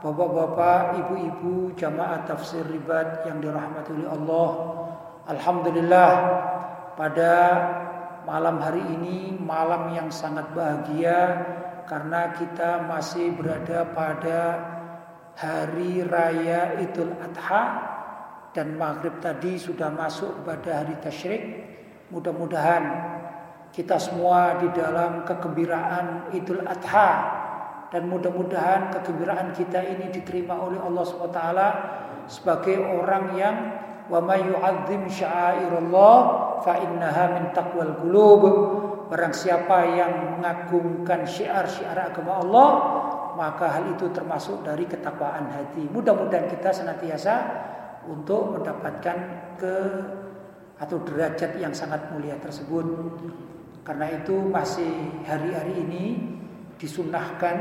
Bapak-bapak, ibu-ibu, jamaah tafsir ribat yang dirahmati oleh Allah. Alhamdulillah pada malam hari ini malam yang sangat bahagia karena kita masih berada pada hari raya Idul Adha dan maghrib tadi sudah masuk pada hari tasyrik. Mudah-mudahan kita semua di dalam kegembiraan Idul Adha dan mudah-mudahan kegembiraan kita ini diterima oleh Allah SWT sebagai orang yang wa may yu'azzim sya'airallah fa innaha min taqwal qulub. Barang siapa yang mengagungkan syiar-syiar agama Allah maka hal itu termasuk dari ketakwaan hati. Mudah-mudahan kita senantiasa untuk mendapatkan ke atau derajat yang sangat mulia tersebut. Karena itu masih hari-hari ini disunahkan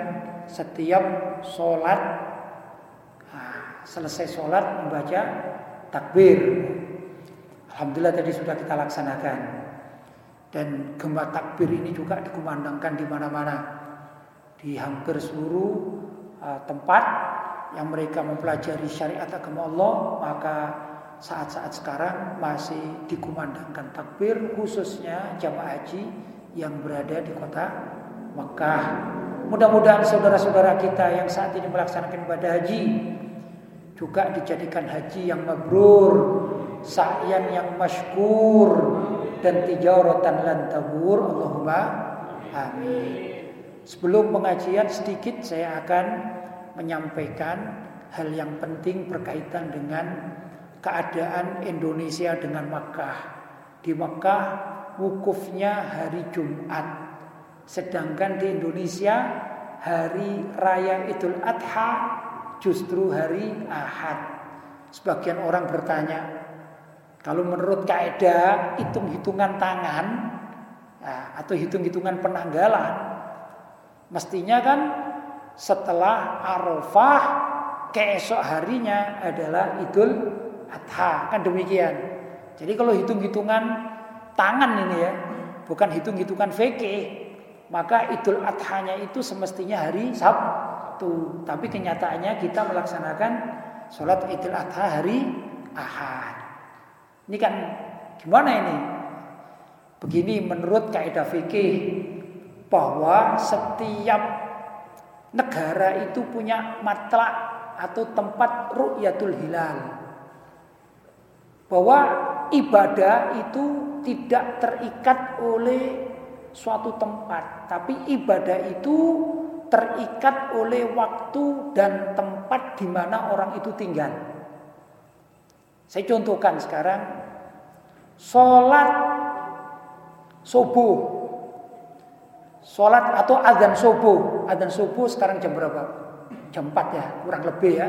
setiap sholat. Nah, selesai sholat membaca takbir. Alhamdulillah tadi sudah kita laksanakan. Dan gemba takbir ini juga dikumandangkan di mana-mana. Di hampir seluruh uh, tempat yang mereka mempelajari syariat agama Allah maka saat-saat sekarang masih dikumandangkan takbir khususnya jamaah haji yang berada di kota Mekah. Mudah-mudahan saudara-saudara kita yang saat ini melaksanakan ibadah haji juga dijadikan haji yang mabrur, sa'yan yang masykur dan tijaratan lan tabur. Allahumma amin. Sebelum pengajian sedikit saya akan menyampaikan hal yang penting berkaitan dengan keadaan Indonesia dengan Makkah. Di Makkah wukufnya hari Jumat Sedangkan di Indonesia hari raya Idul Adha justru hari Ahad. Sebagian orang bertanya, kalau menurut kaidah hitung-hitungan tangan ya, atau hitung-hitungan penanggalan, mestinya kan setelah Arafah keesok harinya adalah Idul Adha, kan demikian. Jadi kalau hitung-hitungan tangan ini ya, bukan hitung-hitungan fikih, maka Idul Adhanya itu semestinya hari Sabtu. Tapi kenyataannya kita melaksanakan sholat Idul Adha hari Ahad. Ini kan gimana ini? Begini menurut kaidah fikih bahwa setiap negara itu punya matlak atau tempat ru'yatul hilal. Bahwa ibadah itu tidak terikat oleh suatu tempat, tapi ibadah itu terikat oleh waktu dan tempat di mana orang itu tinggal. Saya contohkan sekarang sholat subuh, sholat atau azan subuh, azan subuh sekarang jam berapa? Jam 4 ya, kurang lebih ya.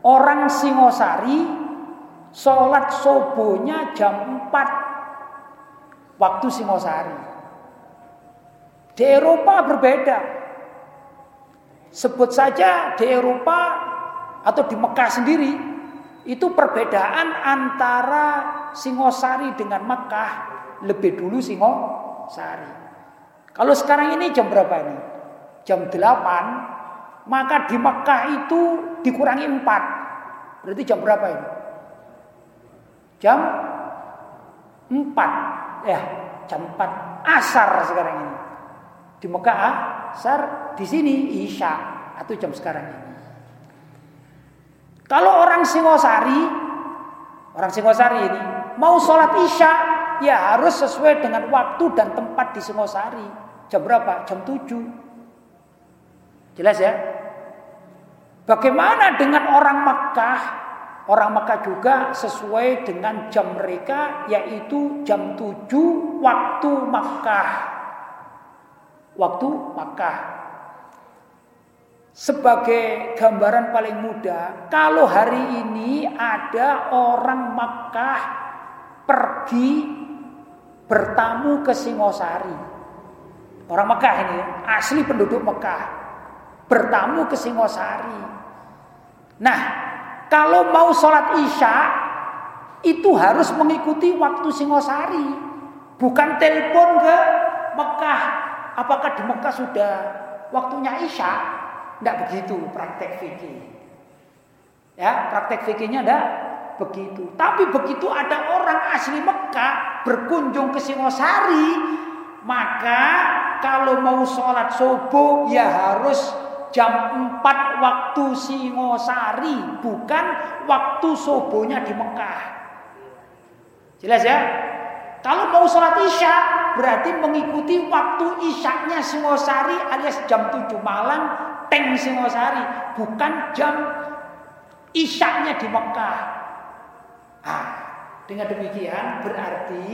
Orang Singosari sholat subuhnya jam 4 waktu Singosari. Di Eropa berbeda. Sebut saja di Eropa atau di Mekah sendiri itu perbedaan antara Singosari dengan Mekah lebih dulu Singosari. Kalau sekarang ini jam berapa ini? Jam 8, maka di Mekah itu dikurangi 4. Berarti jam berapa ini? Jam 4. Ya, jam 4 asar sekarang ini. Di Mekah asar, di sini isya atau jam sekarang ini. Kalau orang Singosari, orang Singosari ini mau sholat isya, ya harus sesuai dengan waktu dan tempat di Singosari. Jam berapa? Jam 7. Jelas ya? Bagaimana dengan orang Mekah? Orang Mekah juga sesuai dengan jam mereka yaitu jam 7 waktu Mekah waktu Makkah. sebagai gambaran paling mudah, kalau hari ini ada orang Makkah pergi bertamu ke Singosari. Orang Mekah ini, asli penduduk Mekah, bertamu ke Singosari. Nah, kalau mau sholat isya, itu harus mengikuti waktu Singosari. Bukan telepon ke Mekah. Apakah di Mekah sudah waktunya isya? Tidak begitu praktek fikih. Ya, praktek fikihnya tidak begitu. Tapi begitu ada orang asli Mekah berkunjung ke Singosari, maka kalau mau sholat subuh ya harus jam 4 waktu Singosari, bukan waktu subuhnya di Mekah. Jelas ya? Kalau mau sholat isya berarti mengikuti waktu isyaknya Singosari alias jam 7 malam Teng Singosari, bukan jam isyaknya di Mekah. Ah, dengan demikian berarti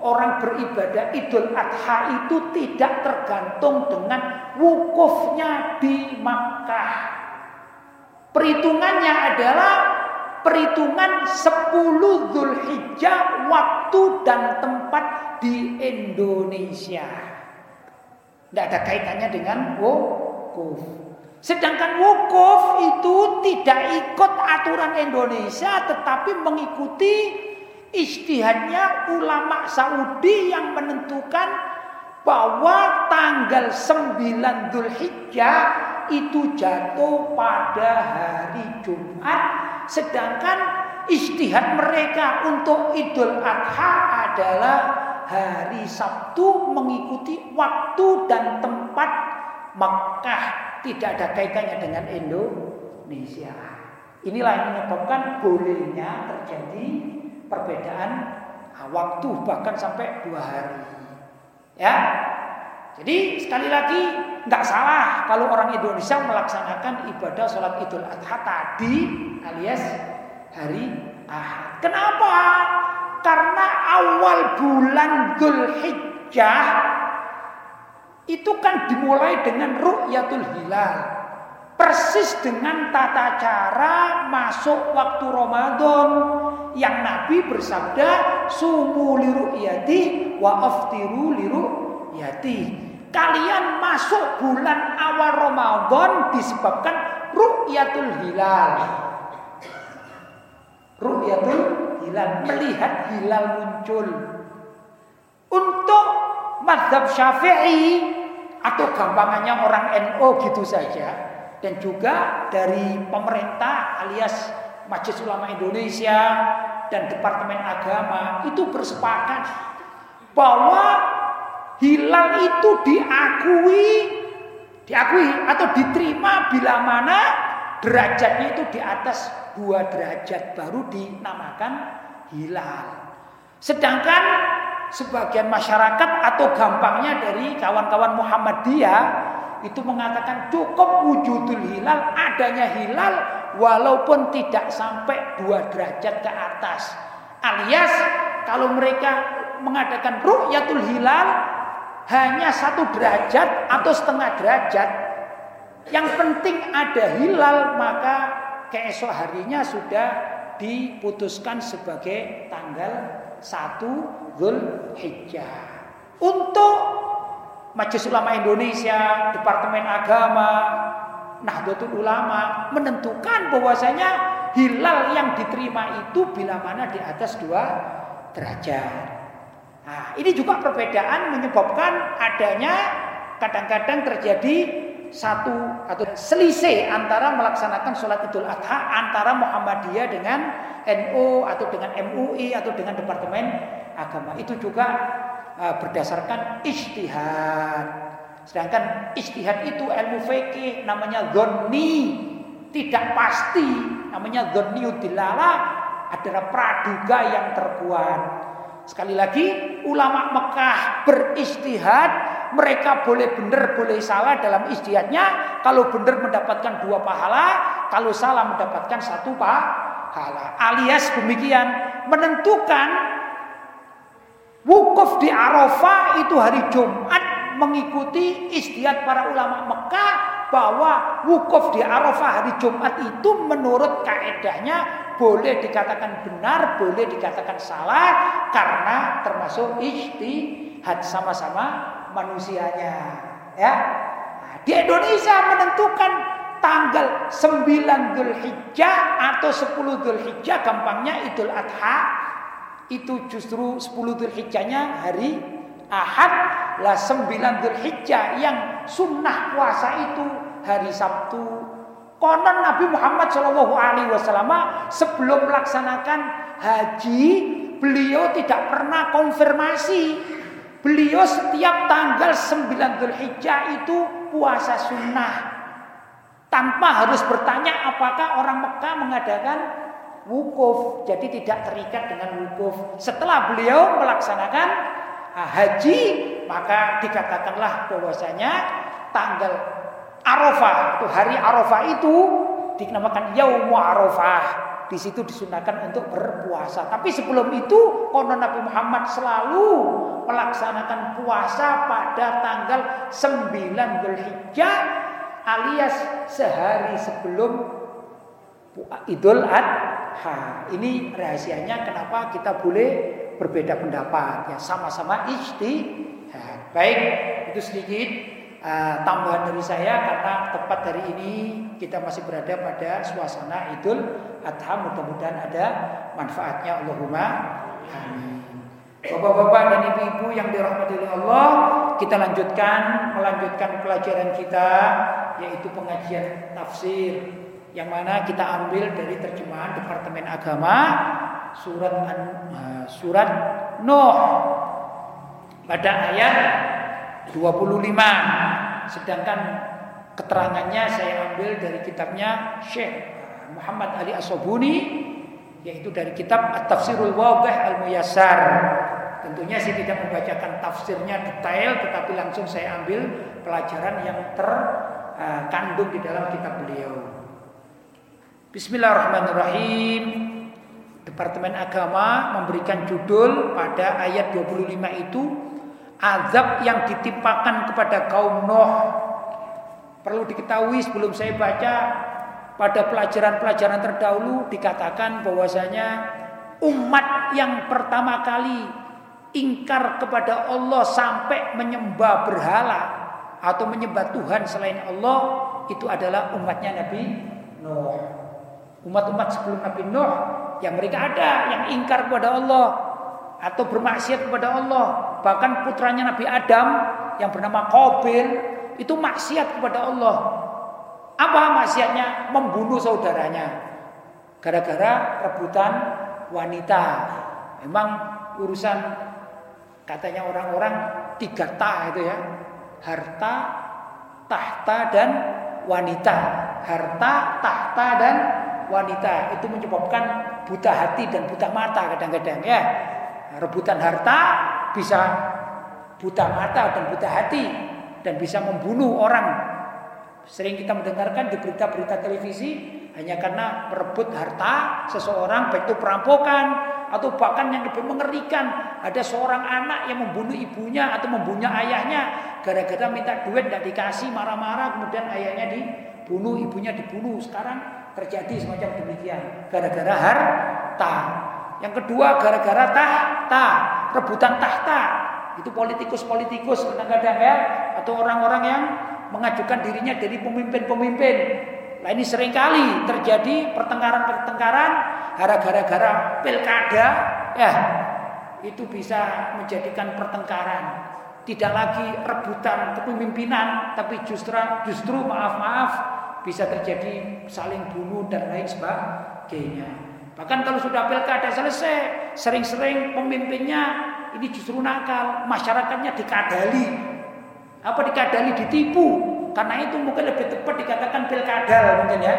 orang beribadah Idul Adha itu tidak tergantung dengan wukufnya di Makkah. Perhitungannya adalah perhitungan 10 Zulhijjah waktu dan tempat di Indonesia. Tidak ada kaitannya dengan wukuf. Sedangkan wukuf itu tidak ikut aturan Indonesia tetapi mengikuti istihadnya ulama Saudi yang menentukan bahwa tanggal 9 Dzulhijjah itu jatuh pada hari Jumat sedangkan istihad mereka untuk Idul Adha adalah hari Sabtu mengikuti waktu dan tempat Makkah tidak ada kaitannya dengan Indonesia. Inilah yang menyebabkan bolehnya terjadi perbedaan waktu bahkan sampai dua hari. Ya, jadi sekali lagi nggak salah kalau orang Indonesia melaksanakan ibadah sholat Idul Adha tadi alias hari Ahad. Kenapa? Karena awal bulan Dhul Hijjah itu kan dimulai dengan ru'yatul hilal. Persis dengan tata cara masuk waktu Ramadan yang Nabi bersabda sumu liru'yati wa aftiru liru'yati. Kalian masuk bulan awal Ramadan disebabkan ru'yatul hilal. Ru'yatul hilal melihat hilal muncul. Untuk madhab syafi'i atau gampangannya orang NO gitu saja dan juga dari pemerintah alias Majelis Ulama Indonesia dan Departemen Agama itu bersepakat bahwa hilal itu diakui diakui atau diterima bila mana derajatnya itu di atas dua derajat baru dinamakan hilal. Sedangkan sebagian masyarakat atau gampangnya dari kawan-kawan Muhammadiyah itu mengatakan cukup wujudul hilal adanya hilal walaupun tidak sampai dua derajat ke atas alias kalau mereka mengadakan ru'yatul hilal hanya satu derajat atau setengah derajat yang penting ada hilal maka keesok harinya sudah diputuskan sebagai tanggal satu Hijjah. Untuk Majelis Ulama Indonesia, Departemen Agama, Nahdlatul Ulama menentukan bahwasanya hilal yang diterima itu bila mana di atas dua derajat. Ini juga perbedaan menyebabkan adanya kadang-kadang terjadi satu atau selisih antara melaksanakan sholat idul adha antara Muhammadiyah dengan NU atau dengan MUI atau dengan Departemen Agama itu juga uh, berdasarkan istihad. Sedangkan istihad itu ilmu fikih namanya zonni, tidak pasti. Namanya dzonniudilala adalah praduga yang terkuat. Sekali lagi ulama Mekah beristihad mereka boleh benar boleh salah dalam istihadnya. Kalau benar mendapatkan dua pahala kalau salah mendapatkan satu pahala. Alias demikian menentukan wukuf di Arafah itu hari Jumat mengikuti istihad para ulama Mekah bahwa wukuf di Arafah hari Jumat itu menurut kaedahnya boleh dikatakan benar, boleh dikatakan salah karena termasuk ijtihad sama-sama manusianya. Ya. Nah, di Indonesia menentukan tanggal 9 Dzulhijjah atau 10 Dzulhijjah gampangnya Idul Adha itu justru 10 Dzulhijjahnya hari Ahad lah 9 Dzulhijjah yang sunnah puasa itu hari Sabtu. Konon Nabi Muhammad Shallallahu Alaihi Wasallam sebelum melaksanakan haji beliau tidak pernah konfirmasi. Beliau setiap tanggal 9 Dzulhijjah itu puasa sunnah tanpa harus bertanya apakah orang Mekah mengadakan wukuf. Jadi tidak terikat dengan wukuf. Setelah beliau melaksanakan haji, maka dikatakanlah bahwasanya tanggal Arafah, itu hari Arafah itu dinamakan Yaumu Arafah. Di situ disunahkan untuk berpuasa. Tapi sebelum itu, konon Nabi Muhammad selalu melaksanakan puasa pada tanggal 9 Dzulhijjah alias sehari sebelum Idul Adha. Ini rahasianya kenapa kita boleh berbeda pendapat ya sama-sama ijtihad. Baik, itu sedikit uh, tambahan dari saya karena tepat hari ini kita masih berada pada suasana Idul Adha. Mudah-mudahan ada manfaatnya Allahumma amin. Bapak-bapak dan ibu-ibu yang dirahmati oleh Allah, kita lanjutkan melanjutkan pelajaran kita yaitu pengajian tafsir yang mana kita ambil dari terjemahan Departemen Agama surat uh, surat Nuh. Pada ayat 25 sedangkan keterangannya saya ambil dari kitabnya Syekh Muhammad Ali Asobuni yaitu dari kitab At-Tafsirul Wadih Al-Muyassar. Tentunya saya tidak membacakan tafsirnya detail tetapi langsung saya ambil pelajaran yang terkandung di dalam kitab beliau. Bismillahirrahmanirrahim Departemen Agama memberikan judul pada ayat 25 itu azab yang ditimpakan kepada kaum Nuh. Perlu diketahui sebelum saya baca pada pelajaran-pelajaran terdahulu dikatakan bahwasanya umat yang pertama kali ingkar kepada Allah sampai menyembah berhala atau menyembah Tuhan selain Allah itu adalah umatnya Nabi Nuh. Umat-umat sebelum Nabi Nuh yang mereka ada yang ingkar kepada Allah atau bermaksiat kepada Allah Bahkan putranya Nabi Adam yang bernama Qabil itu maksiat kepada Allah. Apa maksiatnya? Membunuh saudaranya. Gara-gara rebutan wanita. Memang urusan katanya orang-orang tiga ta itu ya. Harta, tahta dan wanita. Harta, tahta dan wanita itu menyebabkan buta hati dan buta mata kadang-kadang ya. Rebutan harta bisa buta mata dan buta hati dan bisa membunuh orang. Sering kita mendengarkan di berita-berita televisi hanya karena merebut harta seseorang baik itu perampokan atau bahkan yang lebih mengerikan ada seorang anak yang membunuh ibunya atau membunuh ayahnya gara-gara minta duit tidak dikasih marah-marah kemudian ayahnya dibunuh ibunya dibunuh sekarang terjadi semacam demikian. Gara-gara harta. Yang kedua gara-gara tahta. Rebutan tahta. Itu politikus-politikus kadang-kadang ya. Atau orang-orang yang mengajukan dirinya dari pemimpin-pemimpin. Nah ini sering kali terjadi pertengkaran-pertengkaran gara-gara pilkada. Ya itu bisa menjadikan pertengkaran. Tidak lagi rebutan kepemimpinan tapi justru justru maaf-maaf bisa terjadi saling bunuh dan lain sebagainya. Bahkan kalau sudah pilkada selesai, sering-sering pemimpinnya ini justru nakal, masyarakatnya dikadali. Apa dikadali ditipu? Karena itu mungkin lebih tepat dikatakan pilkada mungkin ya.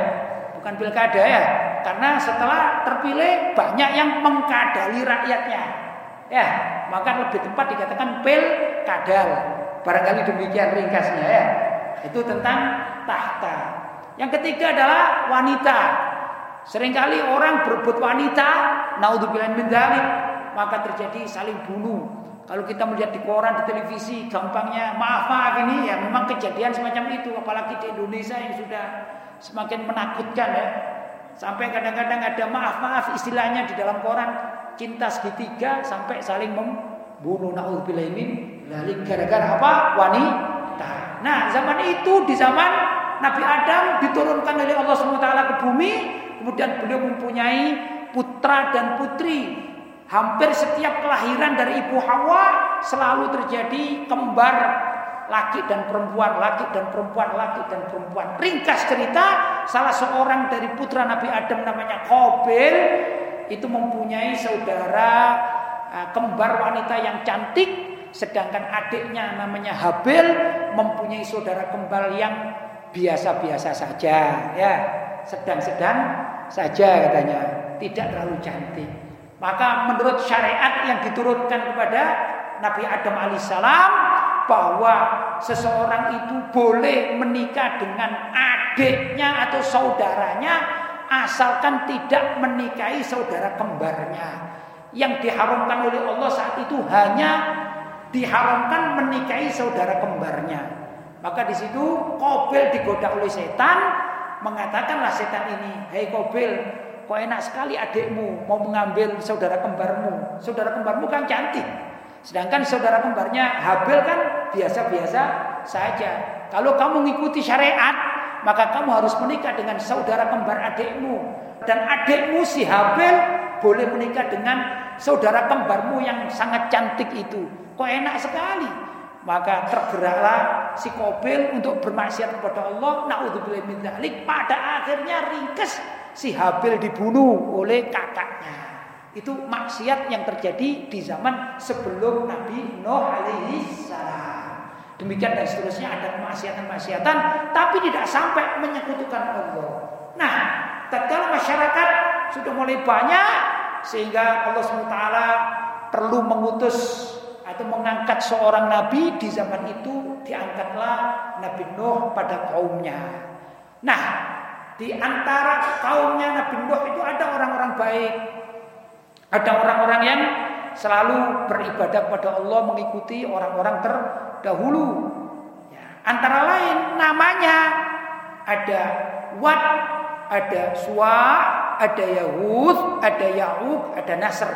Bukan pilkada ya. Karena setelah terpilih banyak yang mengkadali rakyatnya. Ya, maka lebih tepat dikatakan pilkadal. Barangkali demikian ringkasnya ya. Itu tentang tahta. Yang ketiga adalah wanita. Seringkali orang berebut wanita, naudzubillah min dzalik, maka terjadi saling bunuh. Kalau kita melihat di koran, di televisi, gampangnya maaf maaf ini ya memang kejadian semacam itu, apalagi di Indonesia yang sudah semakin menakutkan ya. Sampai kadang-kadang ada maaf maaf istilahnya di dalam koran cinta segitiga sampai saling membunuh naudzubillah lalu gara-gara apa wanita. Nah zaman itu di zaman Nabi Adam diturunkan oleh Allah SWT ke bumi, kemudian beliau mempunyai putra dan putri Hampir setiap kelahiran dari ibu Hawa selalu terjadi kembar laki dan perempuan, laki dan perempuan, laki dan perempuan. Ringkas cerita, salah seorang dari putra Nabi Adam namanya Kobil itu mempunyai saudara uh, kembar wanita yang cantik, sedangkan adiknya namanya Habil mempunyai saudara kembar yang biasa-biasa saja, ya, sedang-sedang saja katanya, tidak terlalu cantik. Maka menurut syariat yang diturunkan kepada Nabi Adam alaihissalam bahwa seseorang itu boleh menikah dengan adiknya atau saudaranya asalkan tidak menikahi saudara kembarnya. Yang diharamkan oleh Allah saat itu hanya diharamkan menikahi saudara kembarnya. Maka di situ Kobil digoda oleh setan, mengatakanlah setan ini, "Hei Kobil, Kok enak sekali adikmu mau mengambil saudara kembarmu. Saudara kembarmu kan cantik. Sedangkan saudara kembarnya Habil kan biasa-biasa saja. Kalau kamu mengikuti syariat, maka kamu harus menikah dengan saudara kembar adikmu. Dan adikmu si Habil boleh menikah dengan saudara kembarmu yang sangat cantik itu. Kok enak sekali. Maka tergeraklah si Kobil untuk bermaksiat kepada Allah. Naudzubillah min Pada akhirnya ringkes si Habil dibunuh oleh kakaknya. Itu maksiat yang terjadi di zaman sebelum Nabi Nuh alaihi salam. Demikian dan seterusnya ada kemaksiatan-kemaksiatan tapi tidak sampai menyekutukan Allah. Nah, tatkala masyarakat sudah mulai banyak sehingga Allah SWT perlu mengutus atau mengangkat seorang nabi di zaman itu diangkatlah Nabi Nuh pada kaumnya. Nah, di antara kaumnya Nabi Nuh itu ada orang-orang baik. Ada orang-orang yang selalu beribadah kepada Allah mengikuti orang-orang terdahulu. Ya, antara lain namanya ada Wad, ada Suwa, ada Yahud, ada Ya'ub, ada Nasr.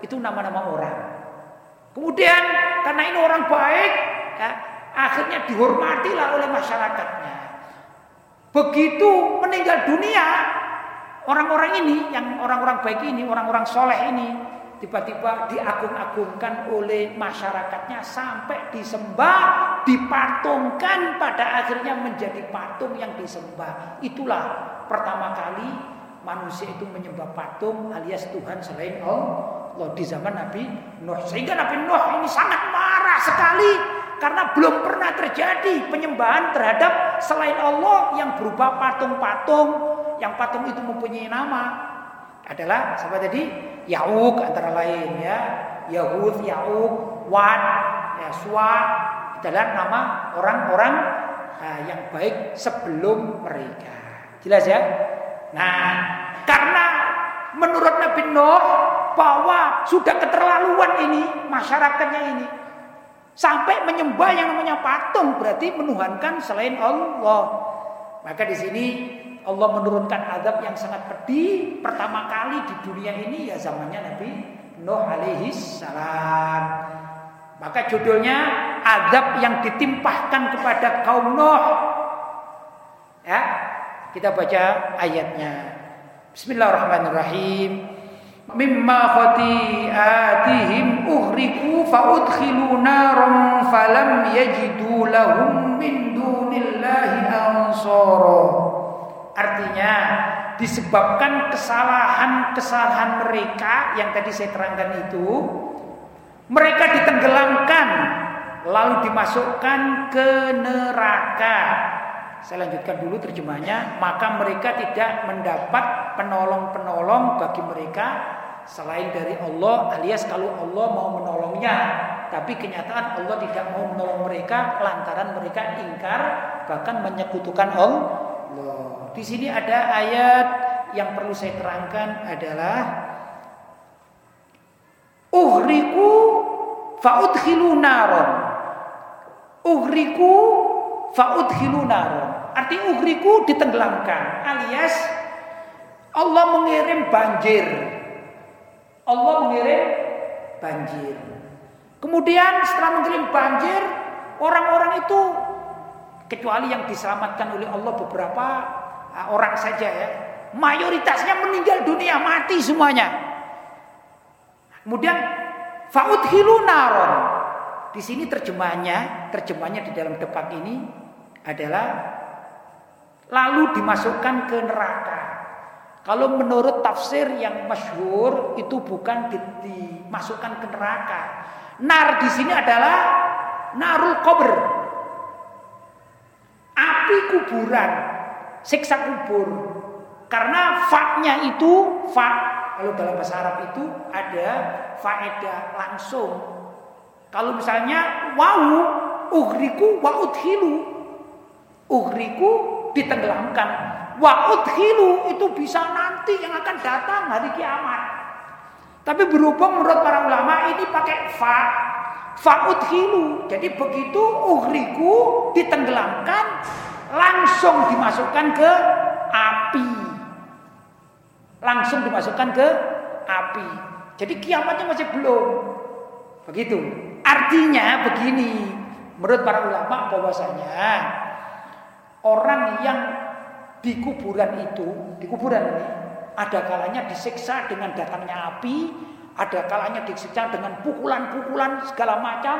Itu nama-nama orang. Kemudian karena ini orang baik, ya, akhirnya dihormatilah oleh masyarakatnya. Begitu meninggal dunia, orang-orang ini, yang orang-orang baik ini, orang-orang soleh ini, tiba-tiba diagung-agungkan oleh masyarakatnya sampai disembah, dipatungkan pada akhirnya menjadi patung yang disembah. Itulah pertama kali manusia itu menyembah patung alias Tuhan selain Allah di zaman Nabi Nuh. Sehingga Nabi Nuh ini sangat marah sekali karena belum pernah terjadi penyembahan terhadap selain Allah yang berupa patung-patung. Yang patung itu mempunyai nama. Adalah siapa tadi? Yauk antara lain ya. Yahud Yauk Wad ya Suwa adalah nama orang-orang uh, yang baik sebelum mereka. Jelas ya? Nah karena menurut Nabi Nuh bahwa sudah keterlaluan ini masyarakatnya ini Sampai menyembah yang namanya patung berarti menuhankan selain Allah. Maka di sini Allah menurunkan azab yang sangat pedih pertama kali di dunia ini ya zamannya Nabi Nuh alaihi salam. Maka judulnya azab yang ditimpahkan kepada kaum Nuh. Ya, kita baca ayatnya. Bismillahirrahmanirrahim mimma khati'atihim uhriku faudkhilu naram falam yajidu lahum min dunillahi ansara. Artinya disebabkan kesalahan-kesalahan mereka yang tadi saya terangkan itu mereka ditenggelamkan lalu dimasukkan ke neraka saya lanjutkan dulu terjemahnya maka mereka tidak mendapat penolong-penolong bagi mereka selain dari Allah alias kalau Allah mau menolongnya tapi kenyataan Allah tidak mau menolong mereka lantaran mereka ingkar bahkan menyekutukan Allah di sini ada ayat yang perlu saya terangkan adalah uhriku faudkhilu naron. Ugriku faudkhilu naron. Arti ugriku ditenggelamkan alias Allah mengirim banjir. Allah mengirim banjir. Kemudian setelah mengirim banjir, orang-orang itu kecuali yang diselamatkan oleh Allah beberapa ah, orang saja ya. Mayoritasnya meninggal dunia, mati semuanya. Kemudian faudhilu naron. Di sini terjemahnya, terjemahnya di dalam depan ini adalah lalu dimasukkan ke neraka. Kalau menurut tafsir yang masyhur itu bukan dimasukkan ke neraka. Nar di sini adalah narul kubur. Api kuburan, siksa kubur. Karena faknya itu fak kalau dalam bahasa Arab itu ada faedah langsung. Kalau misalnya wau ugriku wa udhilu. Ugriku ditenggelamkan Wa udhilu itu bisa nanti yang akan datang hari kiamat. Tapi berhubung menurut para ulama ini pakai fa. Fa udhilu. Jadi begitu uhriku ditenggelamkan langsung dimasukkan ke api. Langsung dimasukkan ke api. Jadi kiamatnya masih belum. Begitu. Artinya begini, menurut para ulama bahwasanya orang yang di kuburan itu, di kuburan ini ada kalanya disiksa dengan datangnya api, ada kalanya disiksa dengan pukulan-pukulan segala macam.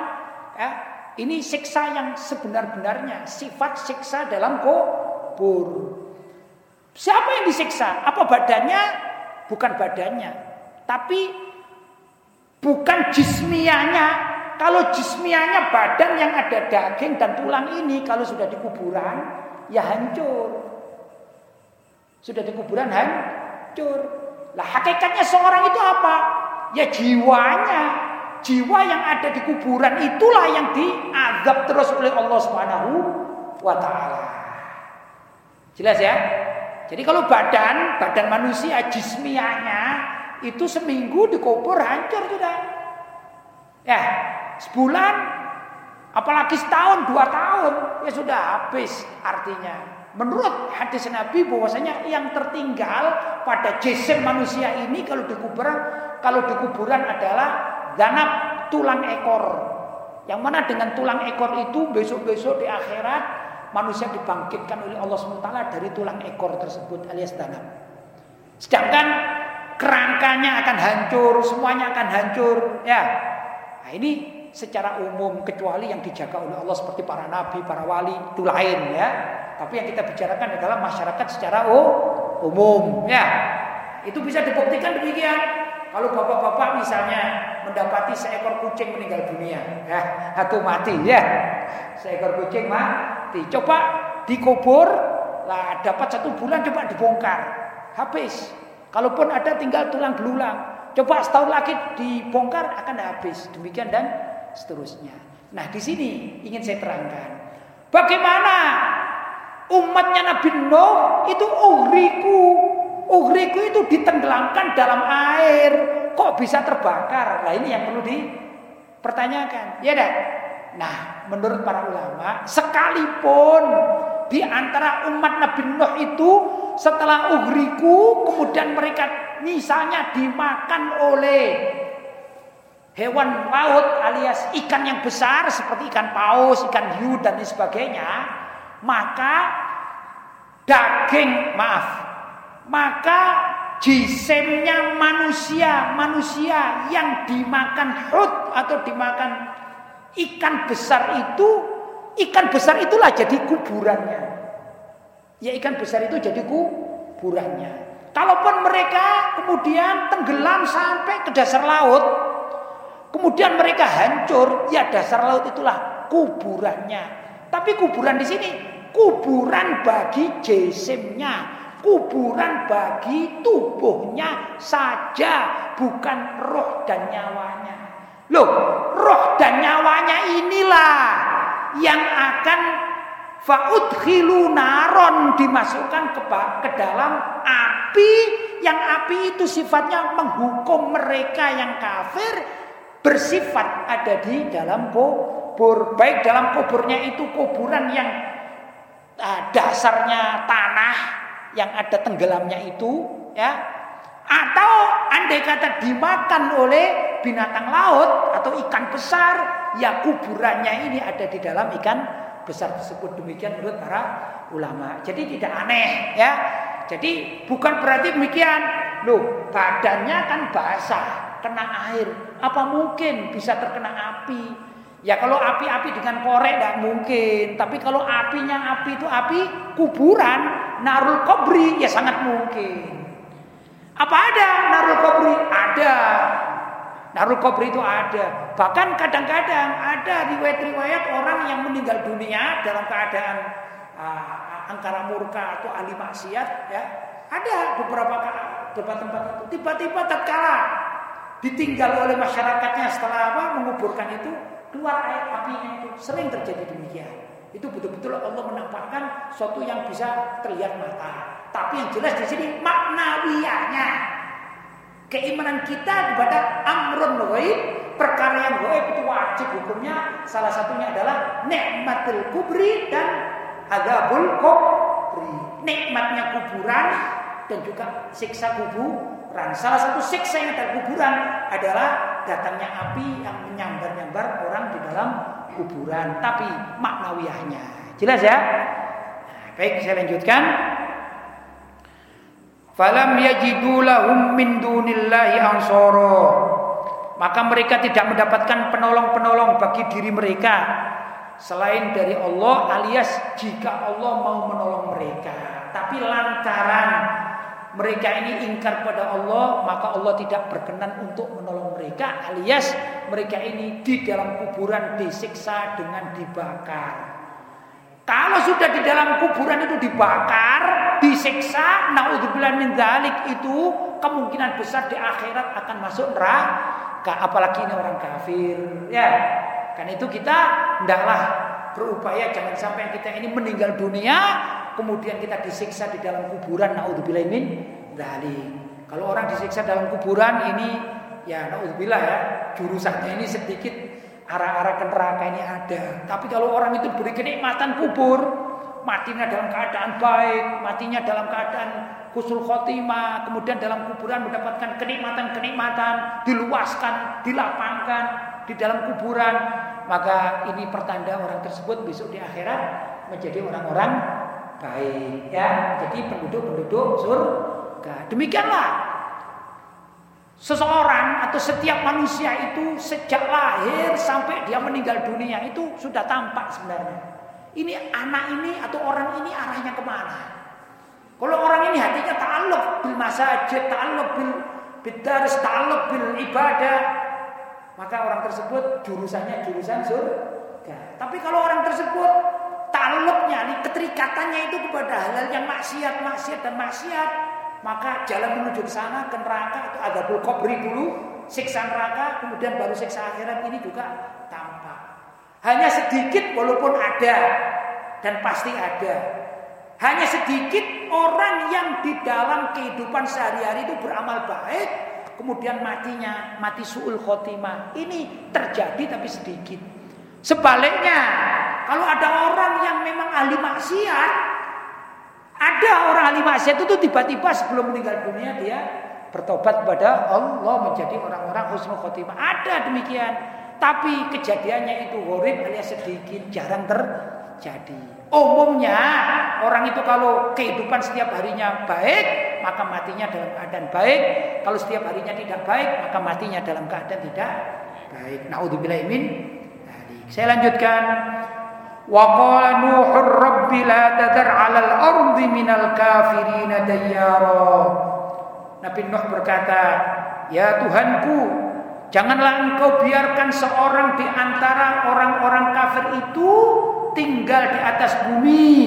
Ya, ini siksa yang sebenar-benarnya, sifat siksa dalam kubur. Siapa yang disiksa? Apa badannya? Bukan badannya, tapi bukan jismianya. Kalau jismianya badan yang ada daging dan tulang ini kalau sudah di kuburan ya hancur. Sudah di kuburan hancur. Lah hakikatnya seorang itu apa? Ya jiwanya. Jiwa yang ada di kuburan itulah yang diazab terus oleh Allah Subhanahu wa taala. Jelas ya? Jadi kalau badan, badan manusia jismianya itu seminggu dikubur hancur sudah. Ya, sebulan apalagi setahun, dua tahun ya sudah habis artinya. Menurut hadis Nabi bahwasanya yang tertinggal pada jisim manusia ini kalau di kuburan kalau di kuburan adalah danab tulang ekor. Yang mana dengan tulang ekor itu besok-besok di akhirat manusia dibangkitkan oleh Allah SWT dari tulang ekor tersebut alias danab. Sedangkan kerangkanya akan hancur, semuanya akan hancur, ya. Nah, ini secara umum kecuali yang dijaga oleh Allah seperti para nabi, para wali itu lain ya. Tapi yang kita bicarakan adalah masyarakat secara umum ya. Itu bisa dibuktikan demikian. Kalau bapak-bapak misalnya mendapati seekor kucing meninggal dunia, ya, atau mati ya. Seekor kucing mati. Coba dikubur, lah dapat satu bulan coba dibongkar. Habis. Kalaupun ada tinggal tulang belulang, coba setahun lagi dibongkar akan habis. Demikian dan seterusnya. Nah, di sini ingin saya terangkan. Bagaimana umatnya Nabi Nuh itu uhriku. Uhriku itu ditenggelamkan dalam air. Kok bisa terbakar? Nah, ini yang perlu dipertanyakan. Ya dah. Nah, menurut para ulama, sekalipun di antara umat Nabi Nuh itu setelah uhriku kemudian mereka misalnya dimakan oleh hewan laut alias ikan yang besar seperti ikan paus, ikan hiu dan lain sebagainya, maka daging maaf, maka jisemnya manusia, manusia yang dimakan hut atau dimakan ikan besar itu, ikan besar itulah jadi kuburannya. Ya ikan besar itu jadi kuburannya. Kalaupun mereka kemudian tenggelam sampai ke dasar laut, Kemudian mereka hancur, ya dasar laut itulah kuburannya. Tapi kuburan di sini kuburan bagi jisimnya, kuburan bagi tubuhnya saja, bukan roh dan nyawanya. Loh, roh dan nyawanya inilah yang akan faudhilu naron dimasukkan ke, ke dalam api yang api itu sifatnya menghukum mereka yang kafir bersifat ada di dalam kubur. Baik dalam kuburnya itu kuburan yang uh, dasarnya tanah yang ada tenggelamnya itu, ya. Atau andai kata dimakan oleh binatang laut atau ikan besar, ya kuburannya ini ada di dalam ikan besar tersebut. Demikian menurut para ulama. Jadi tidak aneh, ya. Jadi bukan berarti demikian. Loh, badannya kan basah, kena air. Apa mungkin bisa terkena api? Ya kalau api-api dengan korek tidak mungkin. Tapi kalau apinya api itu api kuburan, narul kobri ya sangat mungkin. Apa ada narul kobri? Ada. Narul kobri itu ada. Bahkan kadang-kadang ada riwayat-riwayat orang yang meninggal dunia dalam keadaan uh, angkara murka atau ahli maksiat ya. Ada beberapa beberapa tempat tiba-tiba tatkala ditinggal oleh masyarakatnya setelah apa menguburkan itu keluar air apinya itu sering terjadi demikian. Itu betul-betul Allah menampakkan sesuatu yang bisa terlihat mata. Tapi yang jelas di sini maknawiyahnya. Keimanan kita kepada amrun ghaib, perkara yang ghaib itu wajib hukumnya. Salah satunya adalah nikmatul kubri dan adabul kubri. Nikmatnya kuburan dan juga siksa kuburan. Salah satu siksa yang ada kuburan adalah datangnya api yang menyambar-nyambar orang di dalam kuburan, tapi maknawiyahnya. Jelas ya? Nah, baik, saya lanjutkan. Falam yajidu lahum min dunillahi ansara. Maka mereka tidak mendapatkan penolong-penolong bagi diri mereka selain dari Allah alias jika Allah mau menolong mereka. Tapi lantaran mereka ini ingkar pada Allah, maka Allah tidak berkenan untuk menolong mereka, alias mereka ini di dalam kuburan disiksa dengan dibakar. Kalau sudah di dalam kuburan itu dibakar, disiksa, naudzubillah min dzalik itu kemungkinan besar di akhirat akan masuk neraka, apalagi ini orang kafir, ya. Kan itu kita hendaklah berupaya jangan sampai kita ini meninggal dunia kemudian kita disiksa di dalam kuburan naudzubillah min. Kalau orang disiksa dalam kuburan ini ya naudzubillah ya, jurusannya ini sedikit arah-arah ke neraka ini ada. Tapi kalau orang itu beri kenikmatan kubur, matinya dalam keadaan baik, matinya dalam keadaan kusul khotimah, kemudian dalam kuburan mendapatkan kenikmatan-kenikmatan, diluaskan, dilapangkan di dalam kuburan, maka ini pertanda orang tersebut besok di akhirat menjadi orang-orang baik ya. Jadi penduduk-penduduk surga. Demikianlah seseorang atau setiap manusia itu sejak lahir sampai dia meninggal dunia itu sudah tampak sebenarnya. Ini anak ini atau orang ini arahnya ke mana? Kalau orang ini hatinya ta'alluq bil masajid ta'alluq bil bidaris ta'alluq bil ibadah maka orang tersebut jurusannya jurusan surga. Tapi kalau orang tersebut taluknya, nih keterikatannya itu kepada hal-hal yang maksiat, maksiat dan maksiat, maka jalan menuju ke sana ke neraka atau ada kubri dulu, siksa neraka, kemudian baru siksa akhirat ini juga tampak. Hanya sedikit walaupun ada dan pasti ada. Hanya sedikit orang yang di dalam kehidupan sehari-hari itu beramal baik, kemudian matinya mati suul khotimah. Ini terjadi tapi sedikit. Sebaliknya, kalau ada orang yang memang ahli maksiat, ada orang ahli maksiat itu tiba-tiba sebelum meninggal dunia dia bertobat kepada Allah menjadi orang-orang husnul khotimah. Ada demikian. Tapi kejadiannya itu horib alias sedikit, jarang terjadi. Umumnya orang itu kalau kehidupan setiap harinya baik, maka matinya dalam keadaan baik. Kalau setiap harinya tidak baik, maka matinya dalam keadaan tidak baik. Naudzubillah min. Saya lanjutkan. وقال نوح رب لا تذر على الأرض من الكافرين ديارا Nabi Nuh berkata, "Ya Tuhanku, janganlah Engkau biarkan seorang di antara orang-orang kafir itu tinggal di atas bumi.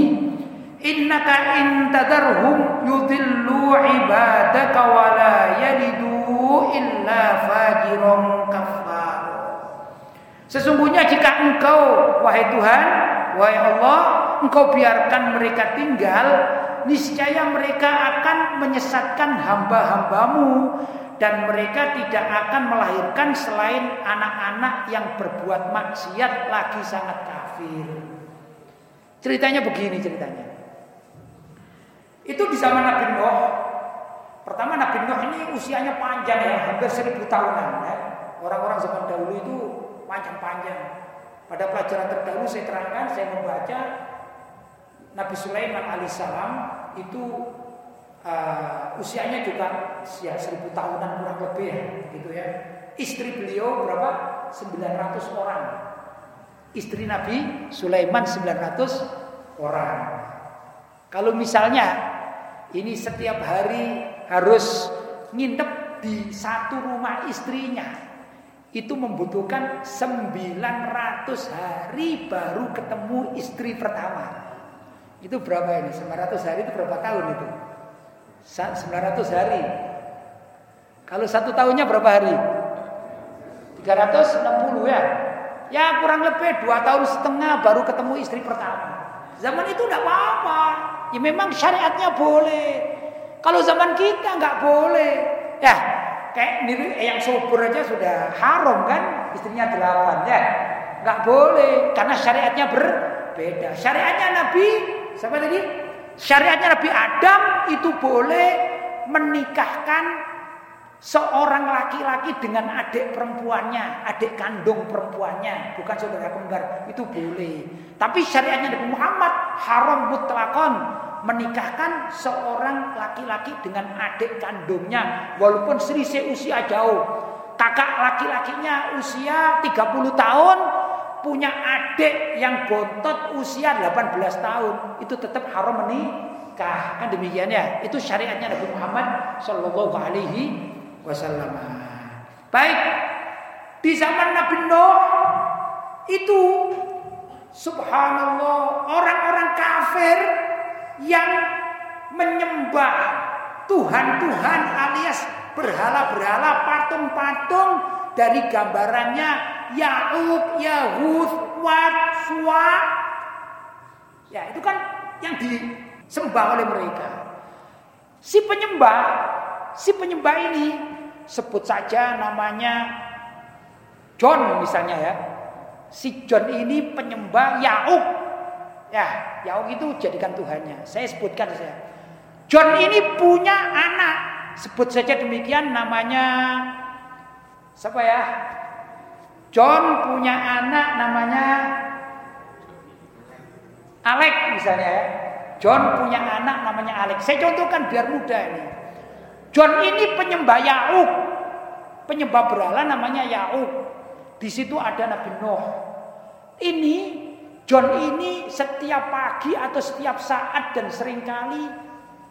Innaka in tadarhum yudillu ibadaka wa la yalidu illa fajiran kafar." Sesungguhnya jika engkau, wahai Tuhan, wahai Allah, engkau biarkan mereka tinggal, niscaya mereka akan menyesatkan hamba-hambamu dan mereka tidak akan melahirkan selain anak-anak yang berbuat maksiat lagi sangat kafir. Ceritanya begini ceritanya. Itu di zaman Nabi Nuh. Pertama Nabi Nuh ini usianya panjang ya, hampir seribu tahunan ya. Orang-orang zaman dahulu itu panjang-panjang. Pada pelajaran terdahulu saya terangkan, saya membaca Nabi Sulaiman alaihissalam itu uh, usianya juga ya seribu tahunan kurang lebih ya, gitu ya. Istri beliau berapa? 900 orang. Istri Nabi Sulaiman 900 orang. Kalau misalnya ini setiap hari harus nginep di satu rumah istrinya, itu membutuhkan 900 hari baru ketemu istri pertama. Itu berapa ini? 900 hari itu berapa tahun itu? 900 hari. Kalau satu tahunnya berapa hari? 360 ya. Ya kurang lebih dua tahun setengah baru ketemu istri pertama. Zaman itu tidak apa-apa. Ya memang syariatnya boleh. Kalau zaman kita nggak boleh. Ya kayak ini yang subur aja sudah haram kan istrinya delapan ya. Nggak boleh karena syariatnya berbeda. Syariatnya Nabi siapa tadi? Syariatnya Nabi Adam itu boleh menikahkan seorang laki-laki dengan adik perempuannya, adik kandung perempuannya, bukan saudara kembar, itu boleh. Tapi syariatnya Nabi Muhammad haram mutlakon menikahkan seorang laki-laki dengan adik kandungnya. Walaupun selisih usia jauh. Kakak laki-lakinya usia 30 tahun, punya adik yang bontot usia 18 tahun. Itu tetap haram menikah. Kan demikian ya? Itu syariatnya Nabi Muhammad Shallallahu Alaihi Wasallam. Baik di zaman Nabi Nuh itu subhanallah orang-orang kafir yang menyembah Tuhan-Tuhan alias berhala-berhala patung-patung dari gambarannya Ya'ub, Yahud, Wat, Suwa. Ya, itu kan yang disembah oleh mereka. Si penyembah, si penyembah ini sebut saja namanya John misalnya ya. Si John ini penyembah Ya'ub. Ya, Ya'ub itu jadikan Tuhannya. Saya sebutkan saya. John ini punya anak. Sebut saja demikian namanya siapa ya? John punya anak namanya Alex misalnya ya. John punya anak namanya Alex. Saya contohkan biar mudah ini. John ini penyembah Yaub. Penyembah berhala namanya Yaub. Di situ ada Nabi Nuh. Ini John ini setiap pagi atau setiap saat dan sering kali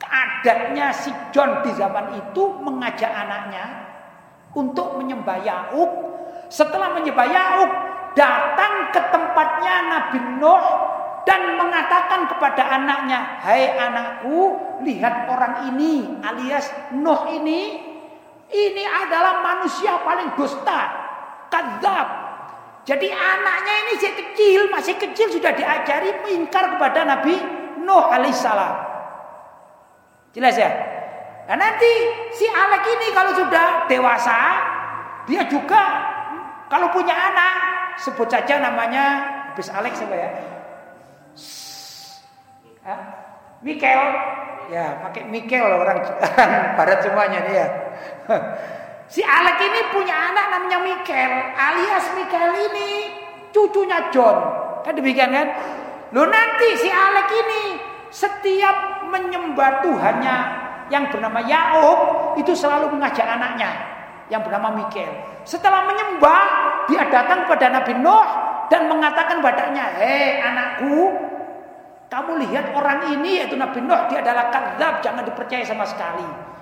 adatnya si John di zaman itu mengajak anaknya untuk menyembah Yaub setelah menyembah Yaub datang ke tempatnya Nabi Nuh dan mengatakan kepada anaknya, "Hai anakku, lihat orang ini alias Nuh ini, ini adalah manusia paling dusta, kadzab." Jadi anaknya ini masih kecil, masih kecil sudah diajari mengingkar kepada Nabi Nuh alaihissalam. Jelas ya? Nah nanti si Alek ini kalau sudah dewasa, dia juga kalau punya anak, sebut saja namanya habis Alex apa ya? Mikel. Ya, pakai Mikel orang, barat semuanya nih ya. Si Alex ini punya anak namanya Mikel, alias Mikel ini cucunya John. Kan demikian kan? Lo nanti si Alex ini setiap menyembah Tuhannya yang bernama Yaob itu selalu mengajak anaknya yang bernama Mikel. Setelah menyembah, dia datang kepada Nabi Nuh dan mengatakan padanya, "Hei anakku, kamu lihat orang ini yaitu Nabi Nuh, dia adalah kadzab, jangan dipercaya sama sekali."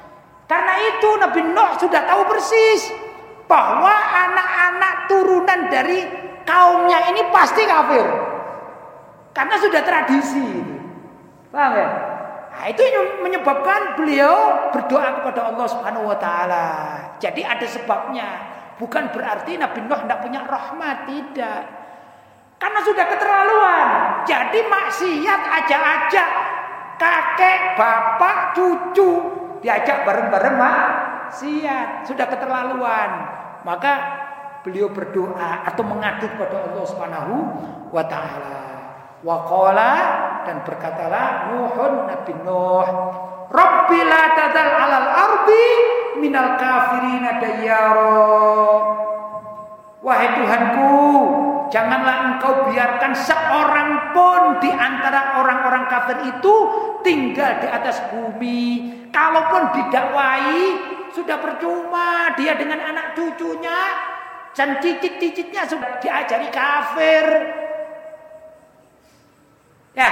Karena itu Nabi Nuh sudah tahu persis bahwa anak-anak turunan dari kaumnya ini pasti kafir. Karena sudah tradisi. Paham ya? Nah, itu menyebabkan beliau berdoa kepada Allah Subhanahu wa taala. Jadi ada sebabnya. Bukan berarti Nabi Nuh tidak punya rahmat, tidak. Karena sudah keterlaluan. Jadi maksiat aja-aja kakek, bapak, cucu diajak bareng-bareng mak maksiat, sudah keterlaluan. Maka beliau berdoa atau mengadu kepada Allah Subhanahu wa taala. Wa qala dan berkatalah Nuhun Nabi Nuh, "Rabbi la tadal 'alal ardi minal kafirina dayyara." Wahai Tuhanku, janganlah engkau biarkan seorang pun di antara orang-orang kafir itu tinggal di atas bumi. Kalaupun didakwai, sudah percuma dia dengan anak cucunya dan cicit-cicitnya sudah diajari kafir. Ya,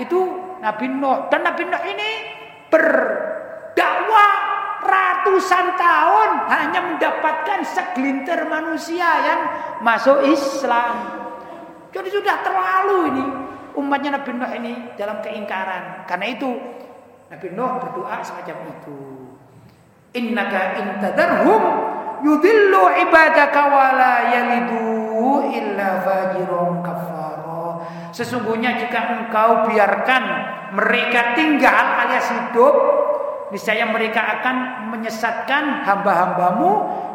itu Nabi Nuh dan Nabi Nuh ini berdakwah ratusan tahun hanya mendapatkan segelintir manusia yang masuk Islam. Jadi sudah terlalu ini umatnya Nabi Nuh ini dalam keingkaran. Karena itu Nabi Nuh berdoa semacam itu. Innaka intadarhum yudillu ibadaka wala yalidu illa fajirun kafar. Sesungguhnya jika engkau biarkan mereka tinggal alias hidup, niscaya mereka akan menyesatkan hamba-hambamu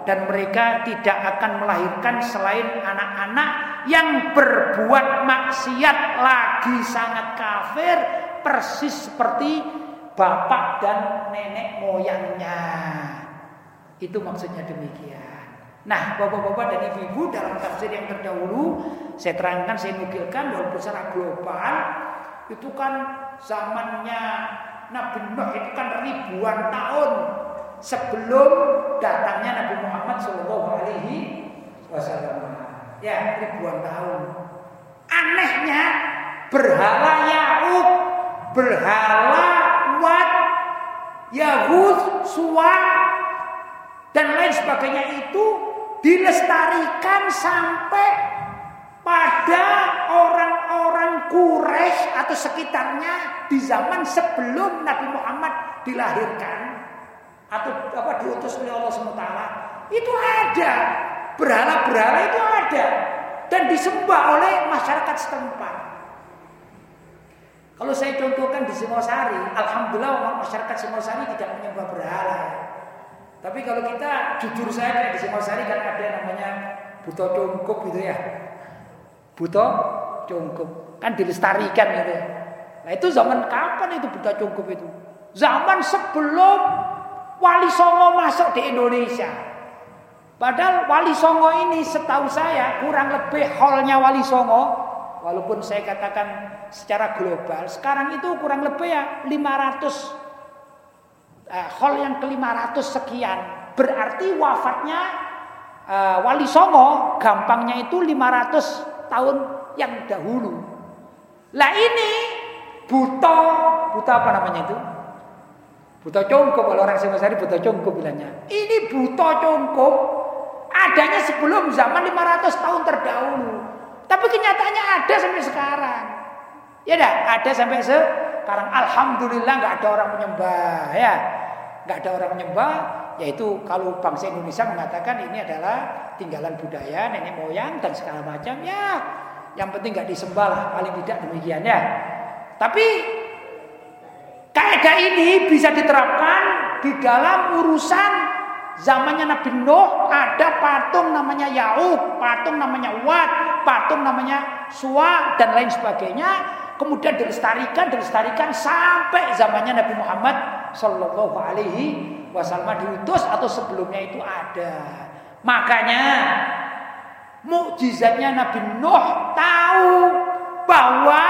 dan mereka tidak akan melahirkan selain anak-anak yang berbuat maksiat lagi sangat kafir persis seperti bapak dan nenek moyangnya. Itu maksudnya demikian. Nah, bapak-bapak dan ibu-ibu dalam tafsir yang terdahulu saya terangkan, saya nukilkan walaupun secara global itu kan zamannya Nabi Nuh itu kan ribuan tahun sebelum datangnya Nabi Muhammad Shallallahu Alaihi Wasallam. Ya, ribuan tahun. Anehnya berhala Yahud, berhala Wat, Yahud, Suwa, dan lain sebagainya itu dilestarikan sampai pada orang-orang Quraisy atau sekitarnya di zaman sebelum Nabi Muhammad dilahirkan atau apa diutus oleh Allah SWT itu ada. Berhala-berhala itu ada. Dan disembah oleh masyarakat setempat. Kalau saya contohkan di Singosari, alhamdulillah masyarakat Singosari tidak menyembah berhala. Tapi kalau kita jujur saja di Singosari kan ada namanya buto cungkup gitu ya. Buto cungkup kan dilestarikan gitu. Nah itu zaman kapan itu buto cungkup itu? Zaman sebelum Wali Songo masuk di Indonesia. Padahal Wali Songo ini setahu saya kurang lebih holnya Wali Songo. Walaupun saya katakan secara global. Sekarang itu kurang lebih ya 500 uh, hall yang ke-500 sekian. Berarti wafatnya uh, Wali Songo gampangnya itu 500 tahun yang dahulu. Lah ini buto, buto apa namanya itu? Buto congkok kalau orang Singosari buto congkok bilangnya. Ini buto congkok adanya sebelum zaman 500 tahun terdahulu. Tapi kenyataannya ada sampai sekarang. Ya dah, ada sampai sekarang. Alhamdulillah nggak ada orang menyembah ya nggak ada orang menyembah, yaitu kalau bangsa Indonesia mengatakan ini adalah tinggalan budaya nenek moyang dan segala macam ya. Yang penting nggak disembah lah, paling tidak demikian ya. Tapi kaidah ini bisa diterapkan di dalam urusan zamannya Nabi Nuh ada patung namanya Ya'ub, patung namanya Wat, patung namanya Suwa dan lain sebagainya kemudian dilestarikan dilestarikan sampai zamannya Nabi Muhammad Shallallahu Alaihi Wasallam diutus atau sebelumnya itu ada makanya mukjizatnya Nabi Nuh tahu bahwa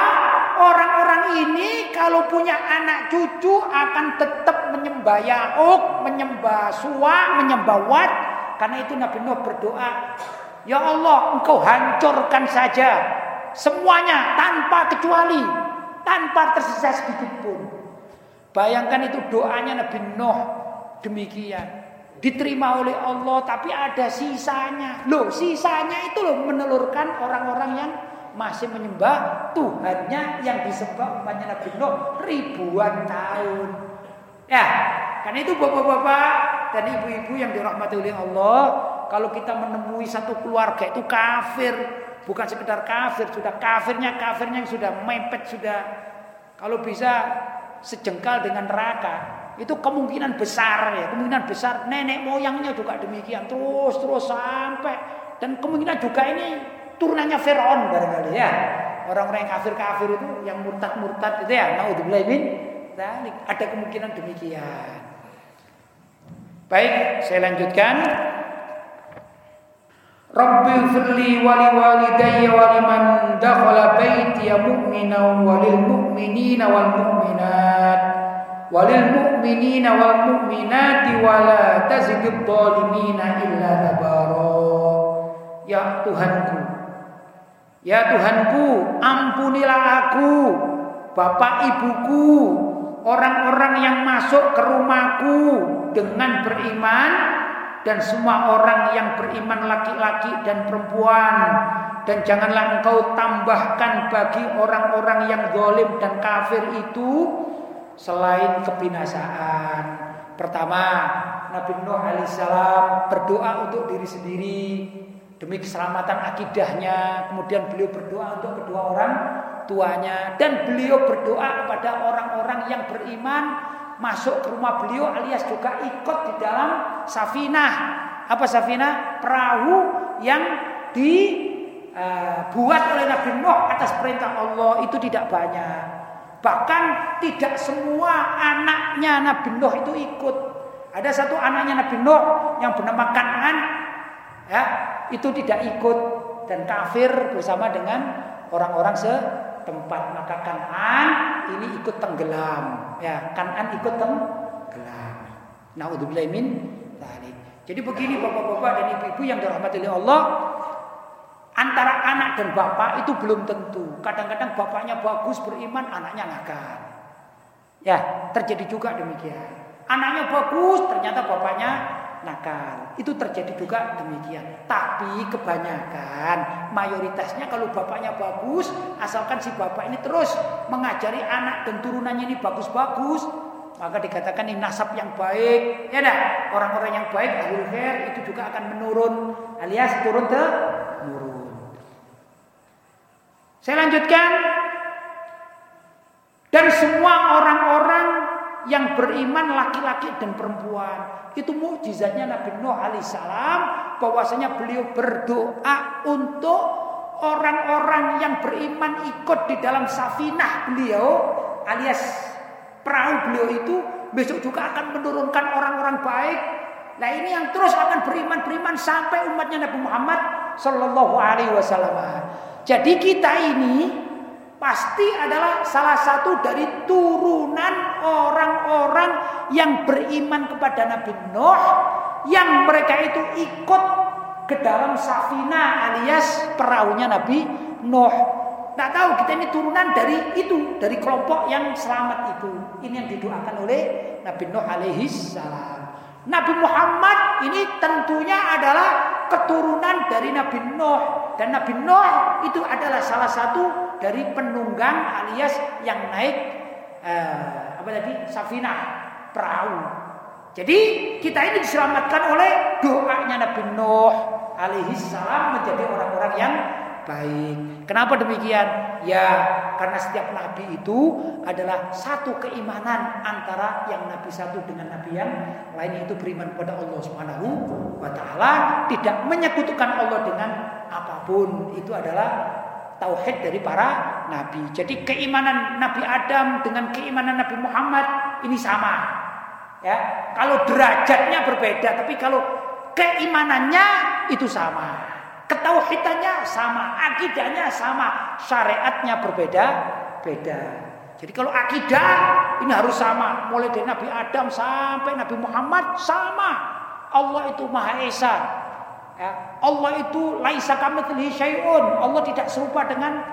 orang-orang ini kalau punya anak cucu akan tetap menyembah Ya'uk, menyembah Suwa, menyembah Wat. Karena itu Nabi Nuh berdoa, Ya Allah engkau hancurkan saja Semuanya tanpa kecuali, tanpa tersisa sedikit pun. Bayangkan itu doanya Nabi Nuh demikian. Diterima oleh Allah tapi ada sisanya. Loh, sisanya itu loh menelurkan orang-orang yang masih menyembah Tuhannya yang disembah umatnya Nabi Nuh ribuan tahun. Ya, karena itu bapak-bapak dan ibu-ibu yang dirahmati oleh Allah, kalau kita menemui satu keluarga itu kafir, Bukan sekedar kafir, sudah kafirnya kafirnya yang sudah mepet sudah kalau bisa sejengkal dengan neraka. Itu kemungkinan besar ya, kemungkinan besar nenek moyangnya juga demikian terus terus sampai dan kemungkinan juga ini turunannya Firaun barangkali ya. Orang-orang yang kafir-kafir itu yang murtad-murtad itu ya, naudzubillah min ada kemungkinan demikian. Baik, saya lanjutkan. Rabbi firli wali walidayya waliman dakhala baitiya mu'minan walil mu'minina wal mu'minat. Walil mu'minina wal mu'minati wala tazidid zalimina illa tabara. Ya Tuhanku ya Tuhanku ampunilah aku bapak ibuku orang-orang yang masuk ke rumahku dengan beriman dan semua orang yang beriman laki-laki dan perempuan dan janganlah engkau tambahkan bagi orang-orang yang zalim dan kafir itu selain kebinasaan. Pertama, Nabi Nuh alaihissalam berdoa untuk diri sendiri demi keselamatan akidahnya. Kemudian beliau berdoa untuk kedua orang tuanya dan beliau berdoa kepada orang-orang yang beriman masuk ke rumah beliau alias juga ikut di dalam safinah. Apa safinah? Perahu yang dibuat uh, oleh Nabi Nuh atas perintah Allah itu tidak banyak. Bahkan tidak semua anaknya Nabi Nuh itu ikut. Ada satu anaknya Nabi Nuh yang bernama Kanan ya, itu tidak ikut dan kafir bersama dengan orang-orang se tempat maka Kanan ini ikut tenggelam. Ya Kanan ikut tenggelam. Naudzubillah min jadi begini bapak-bapak dan ibu-ibu yang dirahmati oleh Allah antara anak dan bapak itu belum tentu. Kadang-kadang bapaknya bagus beriman anaknya nakal ya terjadi juga demikian. Anaknya bagus ternyata bapaknya nakal. Itu terjadi juga demikian. Tapi kebanyakan mayoritasnya kalau bapaknya bagus, asalkan si bapak ini terus mengajari anak dan turunannya ini bagus-bagus, maka dikatakan ini nasab yang baik. Ya orang-orang yang baik ahlul khair itu juga akan menurun alias turun ke menurun. Saya lanjutkan dan semua orang-orang yang beriman laki-laki dan perempuan. Itu mukjizatnya Nabi Nuh alaihissalam bahwasanya beliau berdoa untuk orang-orang yang beriman ikut di dalam safinah beliau alias perahu beliau itu besok juga akan menurunkan orang-orang baik. Nah ini yang terus akan beriman-beriman sampai umatnya Nabi Muhammad Sallallahu Alaihi Wasallam. Jadi kita ini pasti adalah salah satu dari turunan orang-orang yang beriman kepada Nabi Nuh yang mereka itu ikut ke dalam safina alias perahunya Nabi Nuh. Tidak tahu kita ini turunan dari itu, dari kelompok yang selamat itu. Ini yang didoakan oleh Nabi Nuh alaihi salam. Nabi Muhammad ini tentunya adalah keturunan dari Nabi Nuh dan Nabi Nuh itu adalah salah satu dari penunggang alias yang naik eh, apa tadi safinah perahu. Jadi kita ini diselamatkan oleh doanya Nabi Nuh alaihi salam menjadi orang-orang yang baik. Kenapa demikian? Ya, karena setiap nabi itu adalah satu keimanan antara yang nabi satu dengan nabi yang lain itu beriman kepada Allah Subhanahu wa taala, tidak menyekutukan Allah dengan apa pun. Itu adalah tauhid dari para nabi. Jadi keimanan Nabi Adam dengan keimanan Nabi Muhammad ini sama. Ya, kalau derajatnya berbeda, tapi kalau keimanannya itu sama. Ketauhidannya sama, akidahnya sama, syariatnya berbeda, beda. Jadi kalau akidah ini harus sama, mulai dari Nabi Adam sampai Nabi Muhammad sama. Allah itu Maha Esa, Ya, Allah itu laisa kamitslihi syai'un. Allah tidak serupa dengan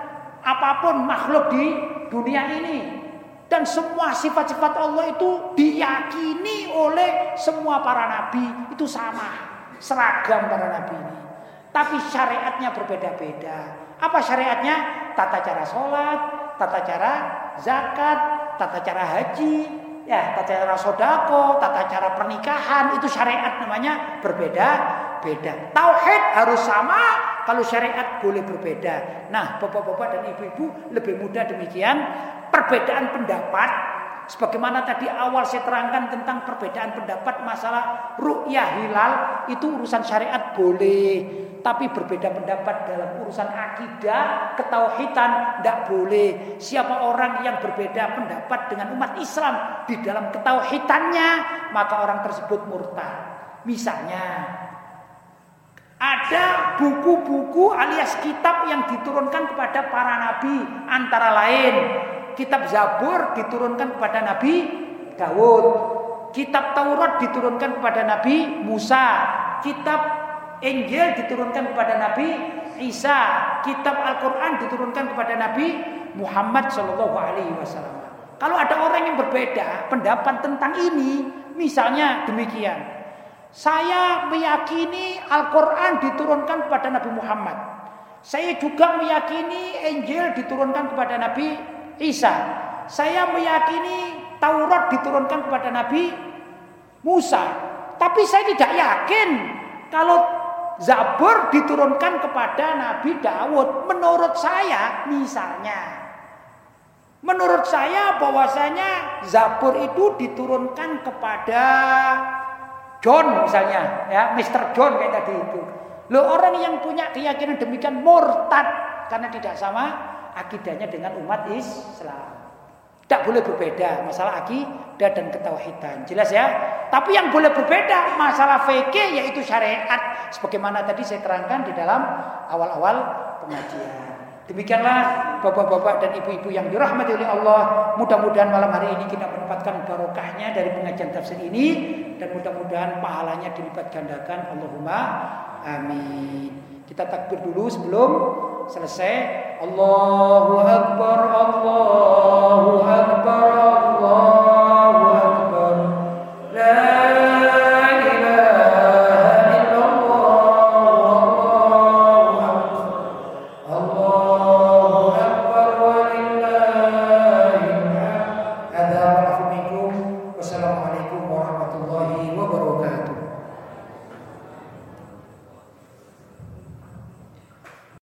apa pun makhluk di dunia ini. Dan semua sifat-sifat Allah itu diyakini oleh semua para nabi itu sama, seragam para nabi ini. Tapi syariatnya berbeda-beda. Apa syariatnya? Tata cara sholat, tata cara zakat, tata cara haji, ya tata cara sodako, tata cara pernikahan itu syariat namanya berbeda beda. Tauhid harus sama, kalau syariat boleh berbeda. Nah, bapak-bapak dan ibu-ibu lebih mudah demikian. Perbedaan pendapat Sebagaimana tadi awal saya terangkan tentang perbedaan pendapat masalah ru'yah hilal itu urusan syariat boleh. Tapi berbeda pendapat dalam urusan akidah, ketauhidan tidak boleh. Siapa orang yang berbeda pendapat dengan umat Islam di dalam ketauhidannya, maka orang tersebut murtad. Misalnya ada buku-buku alias kitab yang diturunkan kepada para nabi antara lain kitab Zabur diturunkan kepada Nabi Dawud, kitab Taurat diturunkan kepada Nabi Musa, kitab Injil diturunkan kepada Nabi Isa, kitab Al-Qur'an diturunkan kepada Nabi Muhammad Shallallahu alaihi wasallam. Kalau ada orang yang berbeda pendapat tentang ini, misalnya demikian. Saya meyakini Al-Qur'an diturunkan kepada Nabi Muhammad. Saya juga meyakini Injil diturunkan kepada Nabi Isa. Saya meyakini Taurat diturunkan kepada Nabi Musa. Tapi saya tidak yakin kalau Zabur diturunkan kepada Nabi Daud. Menurut saya misalnya. Menurut saya bahwasanya Zabur itu diturunkan kepada John misalnya, ya, Mr. John kayak tadi itu. Lo orang yang punya keyakinan demikian murtad karena tidak sama akidahnya dengan umat Islam. Tidak boleh berbeda masalah akidah dan ketauhidan. Jelas ya? Tapi yang boleh berbeda masalah fikih yaitu syariat sebagaimana tadi saya terangkan di dalam awal-awal pengajian. Demikianlah bapak-bapak dan ibu-ibu yang dirahmati oleh Allah. Mudah-mudahan malam hari ini kita mendapatkan barokahnya dari pengajian tafsir ini dan mudah-mudahan pahalanya dilipat gandakan. Allahumma amin. Kita takbir dulu sebelum selesai. Allahu Akbar, Allahu Akbar, Allah.